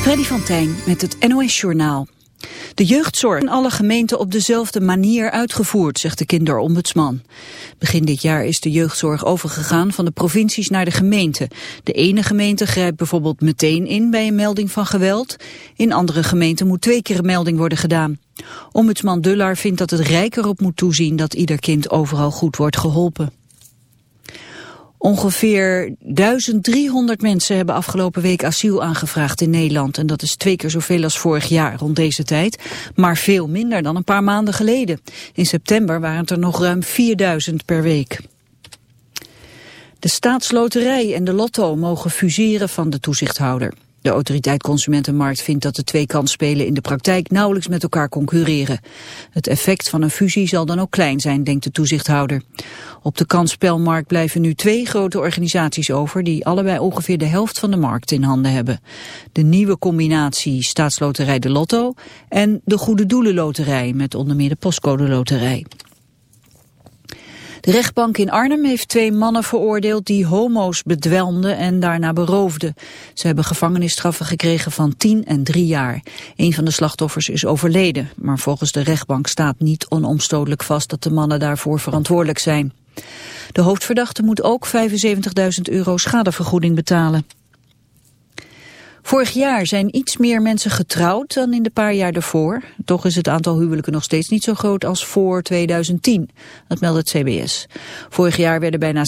Freddy van Tijn met het NOS-journaal. De jeugdzorg in alle gemeenten op dezelfde manier uitgevoerd, zegt de kinderombudsman. Begin dit jaar is de jeugdzorg overgegaan van de provincies naar de gemeente. De ene gemeente grijpt bijvoorbeeld meteen in bij een melding van geweld. In andere gemeenten moet twee keer een melding worden gedaan. Ombudsman Dullaar vindt dat het Rijk erop moet toezien dat ieder kind overal goed wordt geholpen. Ongeveer 1300 mensen hebben afgelopen week asiel aangevraagd in Nederland. En dat is twee keer zoveel als vorig jaar rond deze tijd. Maar veel minder dan een paar maanden geleden. In september waren het er nog ruim 4000 per week. De staatsloterij en de lotto mogen fuseren van de toezichthouder. De autoriteit Consumentenmarkt vindt dat de twee kansspelen in de praktijk nauwelijks met elkaar concurreren. Het effect van een fusie zal dan ook klein zijn, denkt de toezichthouder. Op de kansspelmarkt blijven nu twee grote organisaties over die allebei ongeveer de helft van de markt in handen hebben. De nieuwe combinatie Staatsloterij de Lotto en de Goede Doelen Loterij met onder meer de Postcode Loterij. De rechtbank in Arnhem heeft twee mannen veroordeeld die homo's bedwelmden en daarna beroofden. Ze hebben gevangenisstraffen gekregen van 10 en 3 jaar. Een van de slachtoffers is overleden, maar volgens de rechtbank staat niet onomstotelijk vast dat de mannen daarvoor verantwoordelijk zijn. De hoofdverdachte moet ook 75.000 euro schadevergoeding betalen. Vorig jaar zijn iets meer mensen getrouwd dan in de paar jaar daarvoor. Toch is het aantal huwelijken nog steeds niet zo groot als voor 2010. Dat meldt het CBS. Vorig jaar werden bijna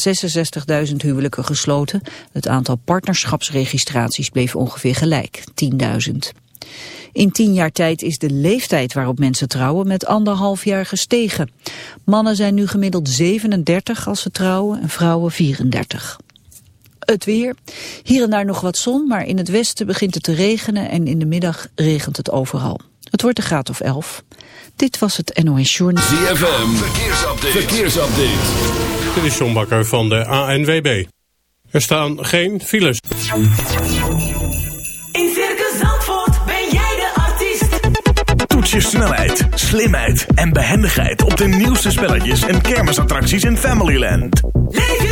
66.000 huwelijken gesloten. Het aantal partnerschapsregistraties bleef ongeveer gelijk, 10.000. In tien jaar tijd is de leeftijd waarop mensen trouwen met anderhalf jaar gestegen. Mannen zijn nu gemiddeld 37 als ze trouwen en vrouwen 34. Het weer. Hier en daar nog wat zon, maar in het westen begint het te regenen en in de middag regent het overal. Het wordt een graad of 11. Dit was het NOS Journal. ZFM, verkeersupdate. verkeersupdate. Dit is John Bakker van de ANWB. Er staan geen files. In Circus Zandvoort ben jij de artiest. Toets je snelheid, slimheid en behendigheid op de nieuwste spelletjes en kermisattracties in Familyland. Leef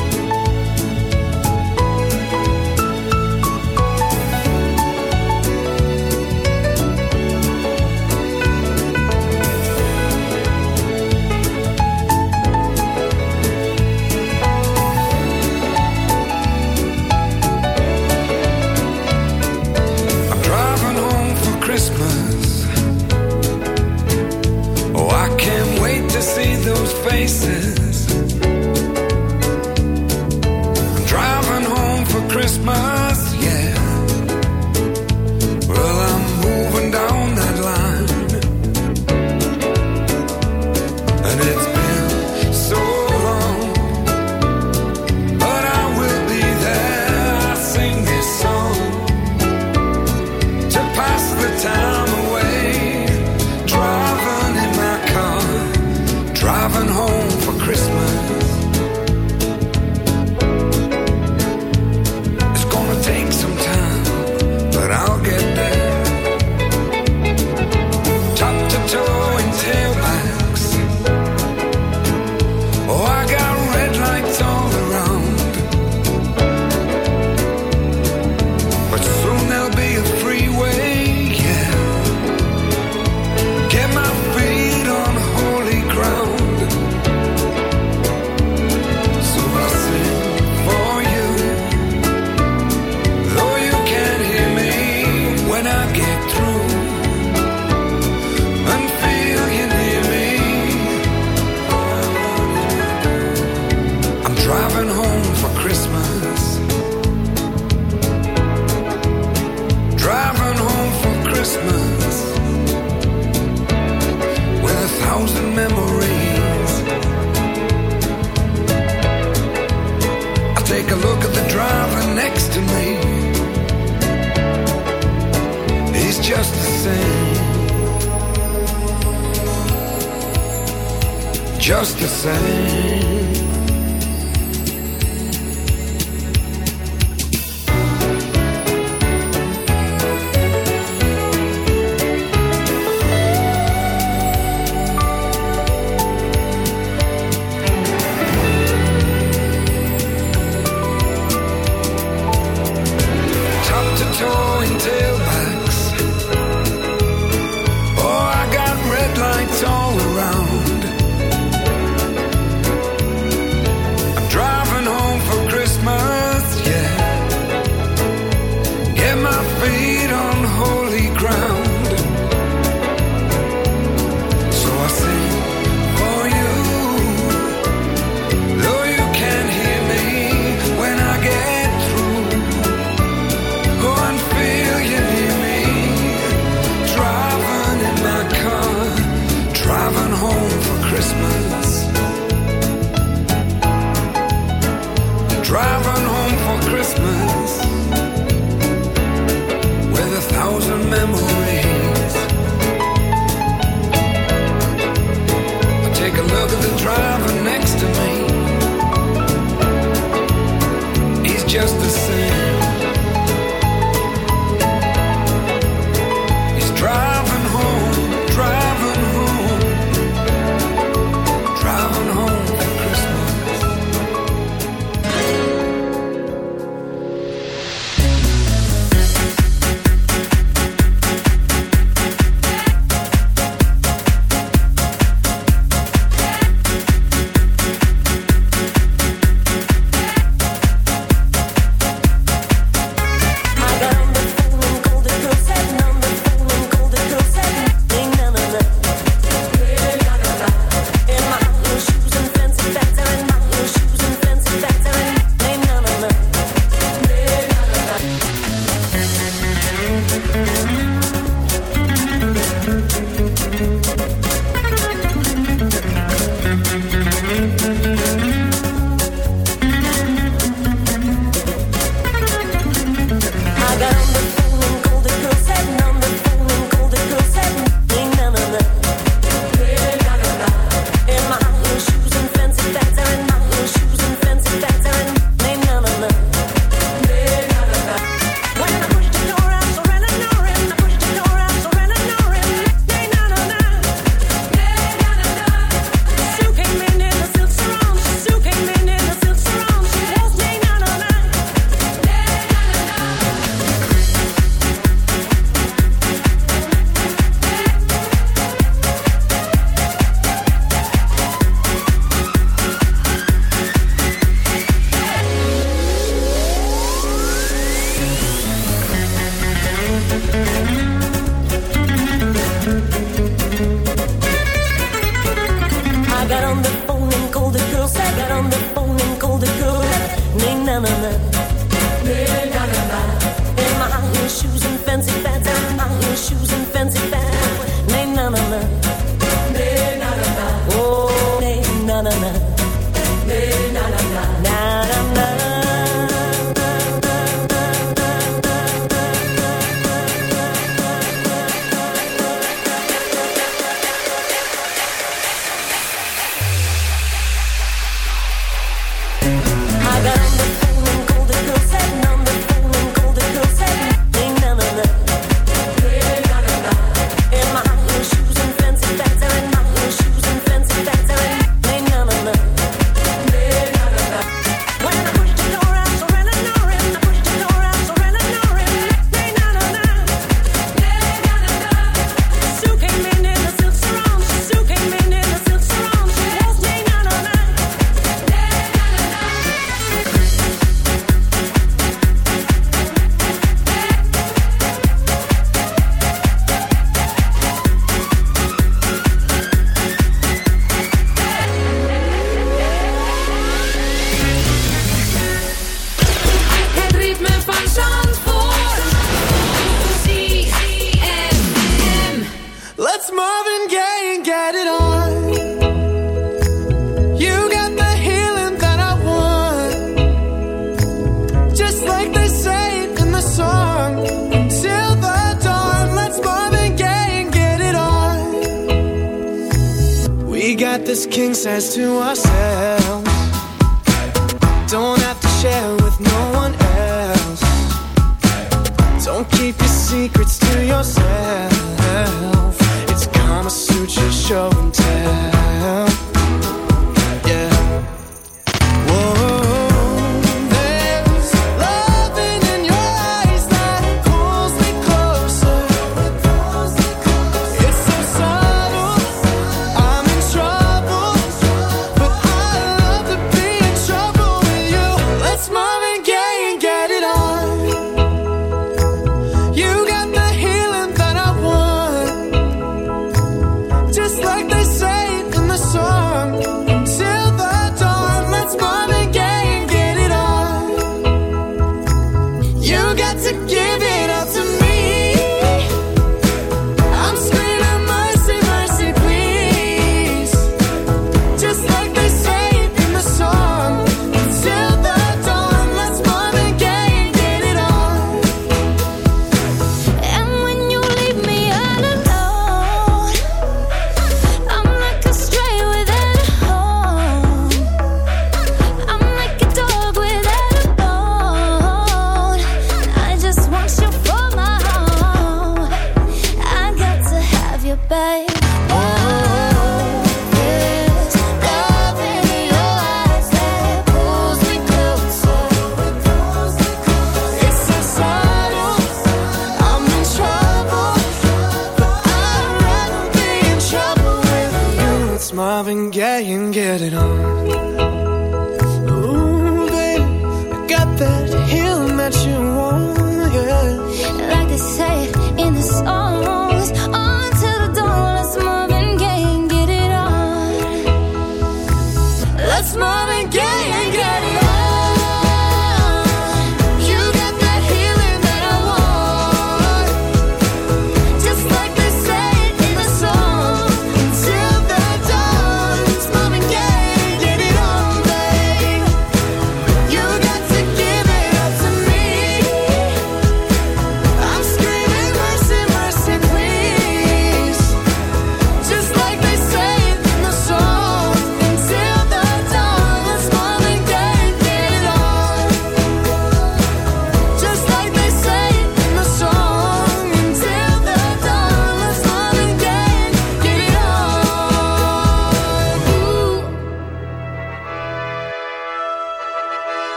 Just the same.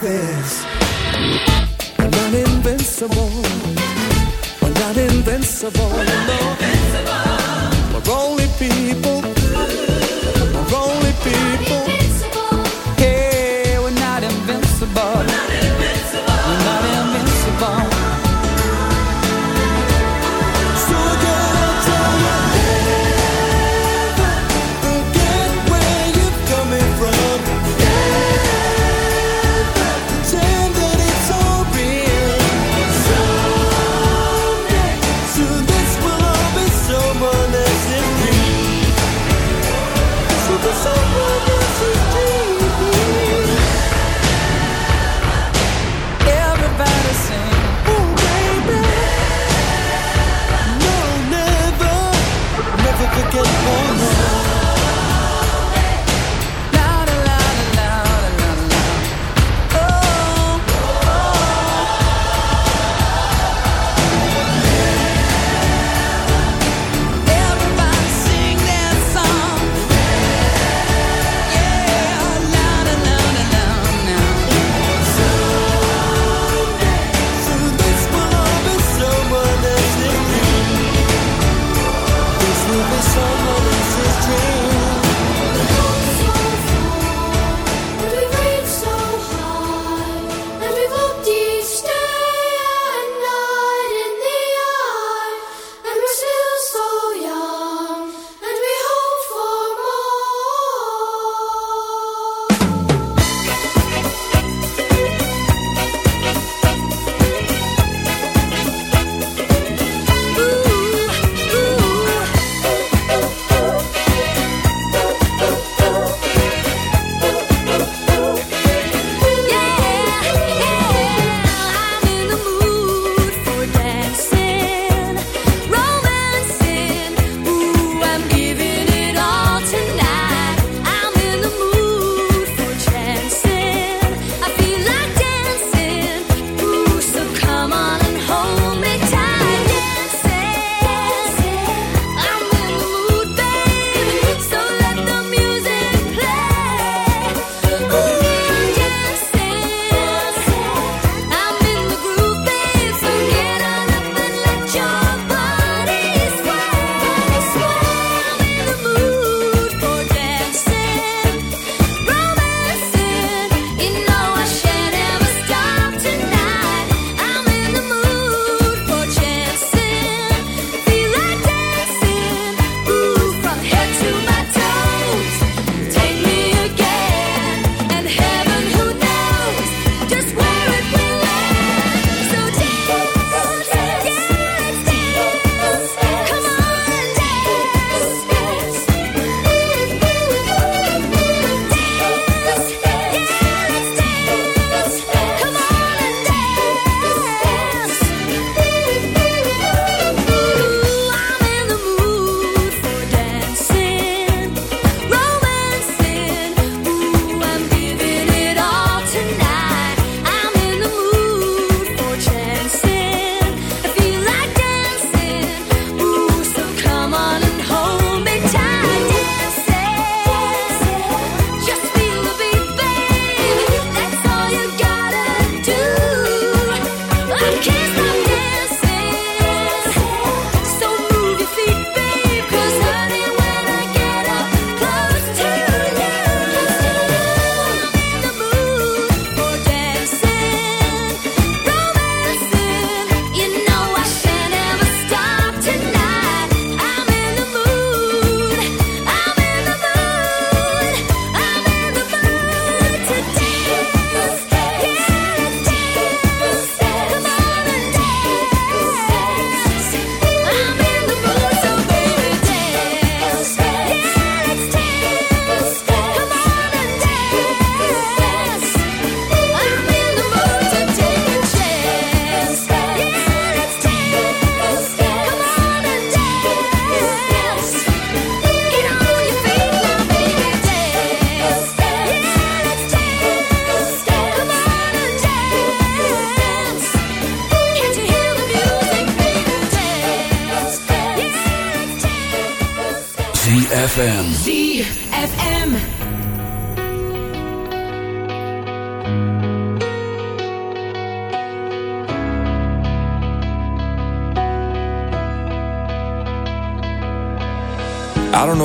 This. We're not invincible. We're not invincible. We're only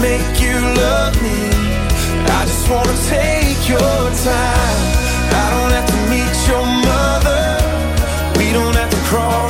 Make you love me. I just wanna take your time. I don't have to meet your mother. We don't have to cross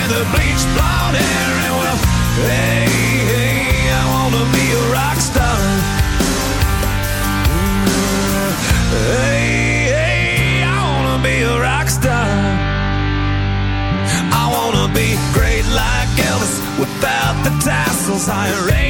with the bleached blonde hair. And well, hey, hey, I wanna be a rock star. Hey, hey, I wanna be a rock star. I wanna be great like Elvis without the tassels. Hire eight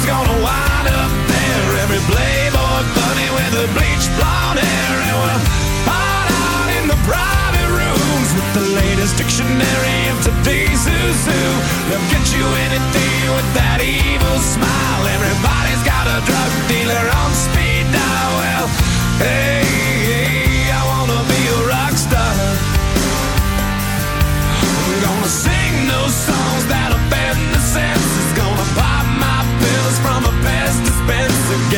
digger's gonna wind up there. Every playboy bunny with the bleached blonde hair and we'll hide out in the private rooms with the latest dictionary of today's who. They'll get you anything with that evil smile. Everybody's got a drug dealer on speed dial. Well, hey, hey,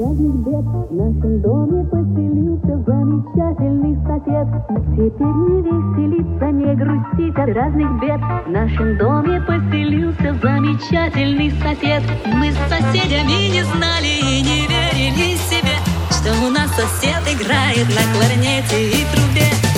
разных бед. В нашем доме поселился замечательный сосед. Теперь не веселится, не грустит от разных бед. В нашем доме поселился замечательный сосед. Мы с соседями не знали и не верили себе Что у нас сосед играет на кларнете и трубе.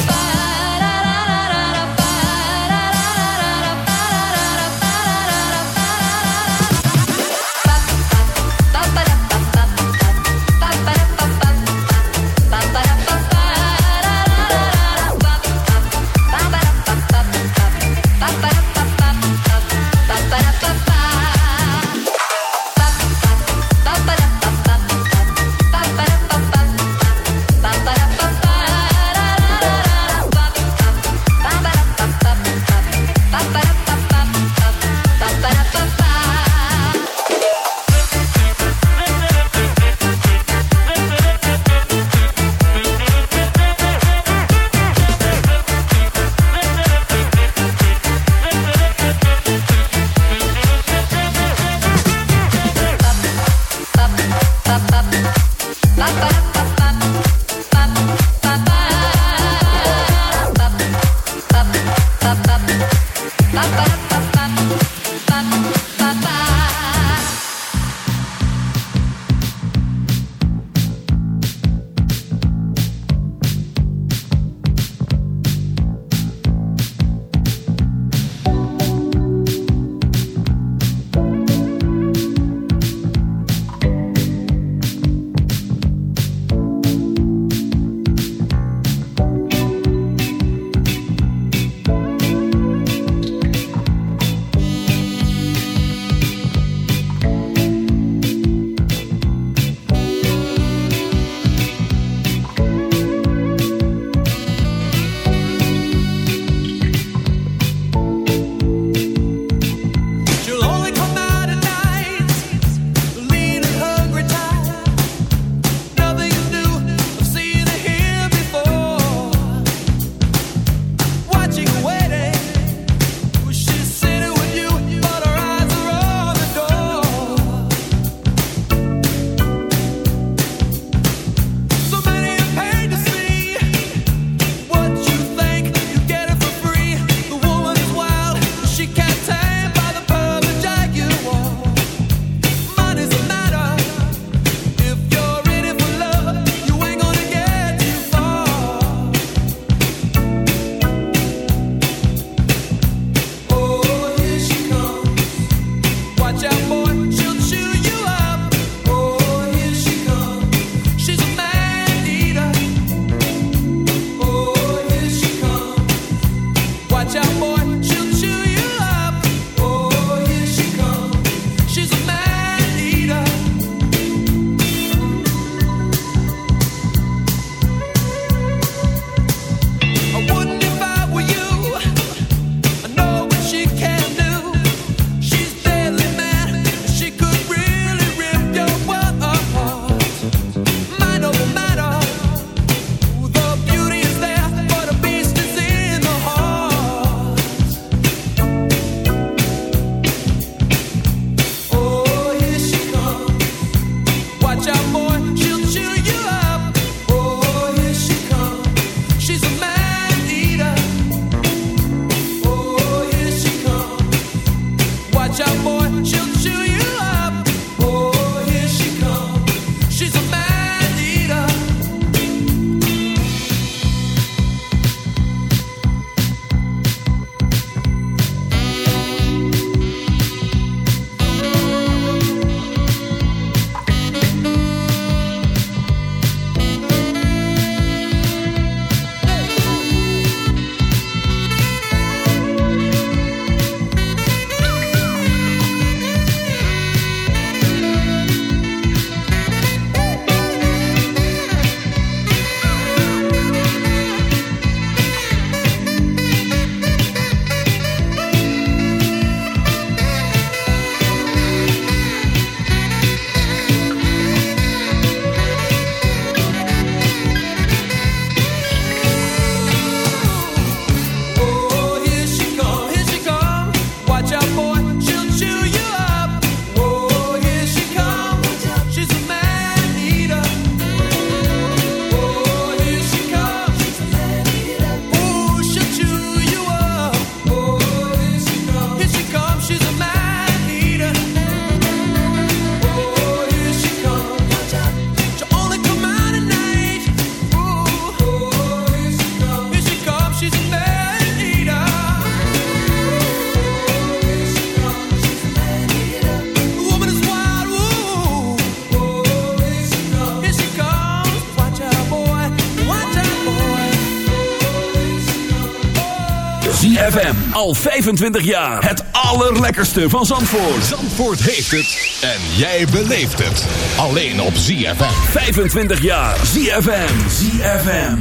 Al 25 jaar. Het allerlekkerste van Zandvoort. Zandvoort heeft het. En jij beleeft het. Alleen op ZFM. 25 jaar. ZFM. ZFM.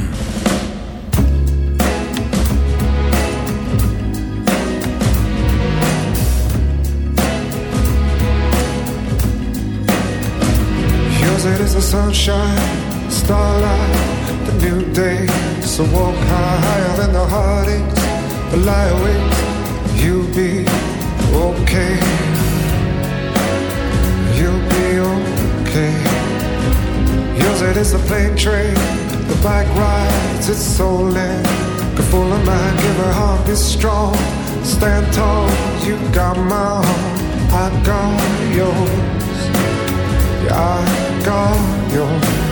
Yours it is the sunshine, starlight, the new day. So walk higher than the heartaches, lie awake. You'll be okay. You'll be okay. Yours it is the plane train, the bike rides, it's stolen. Good full of mind, give her heart, be strong. Stand tall, you got my heart, I got yours. Yeah, I got yours.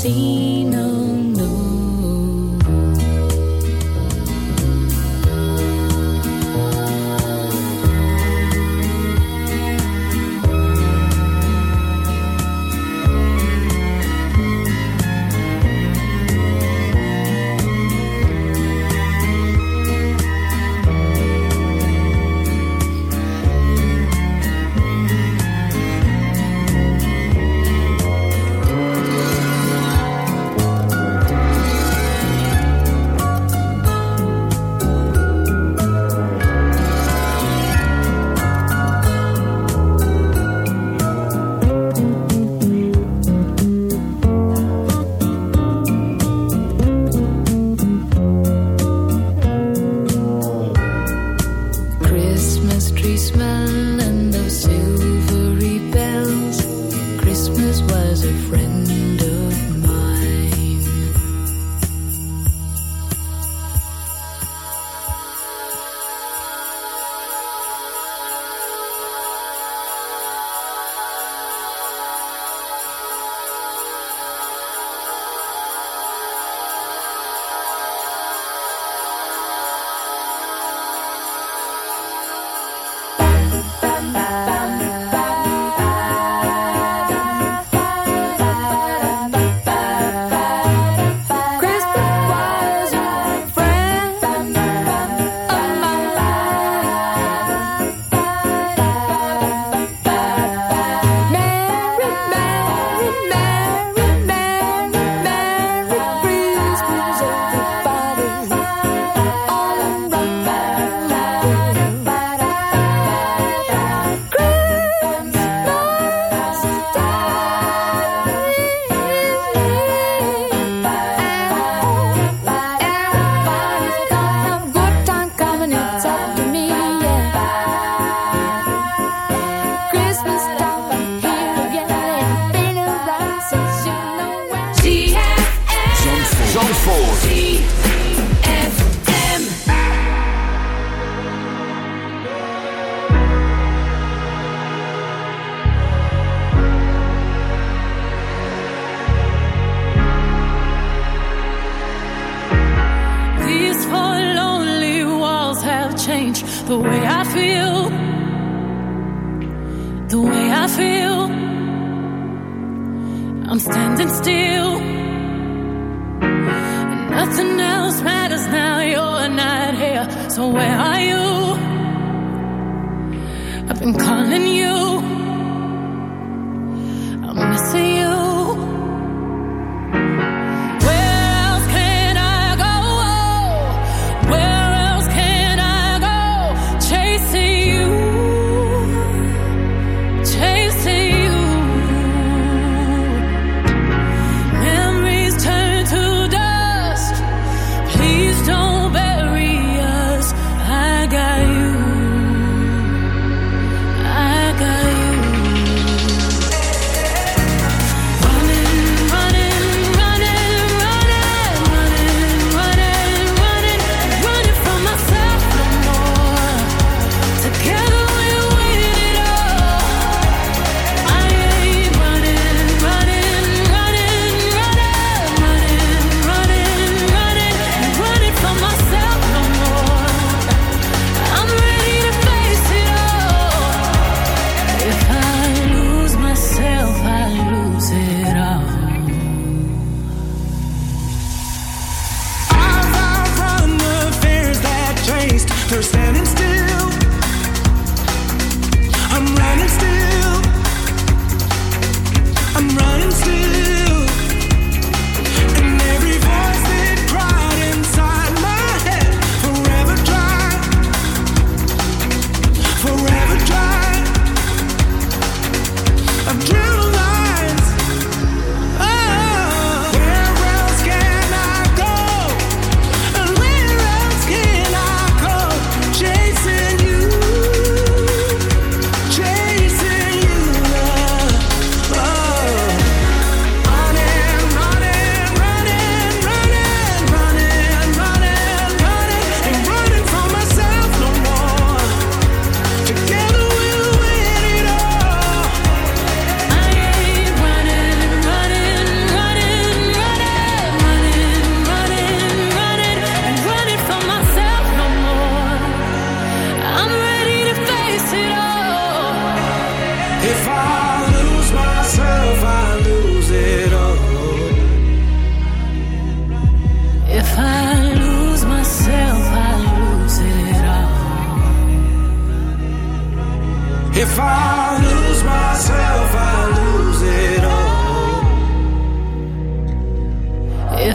on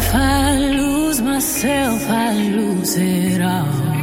If I lose myself, I lose it all.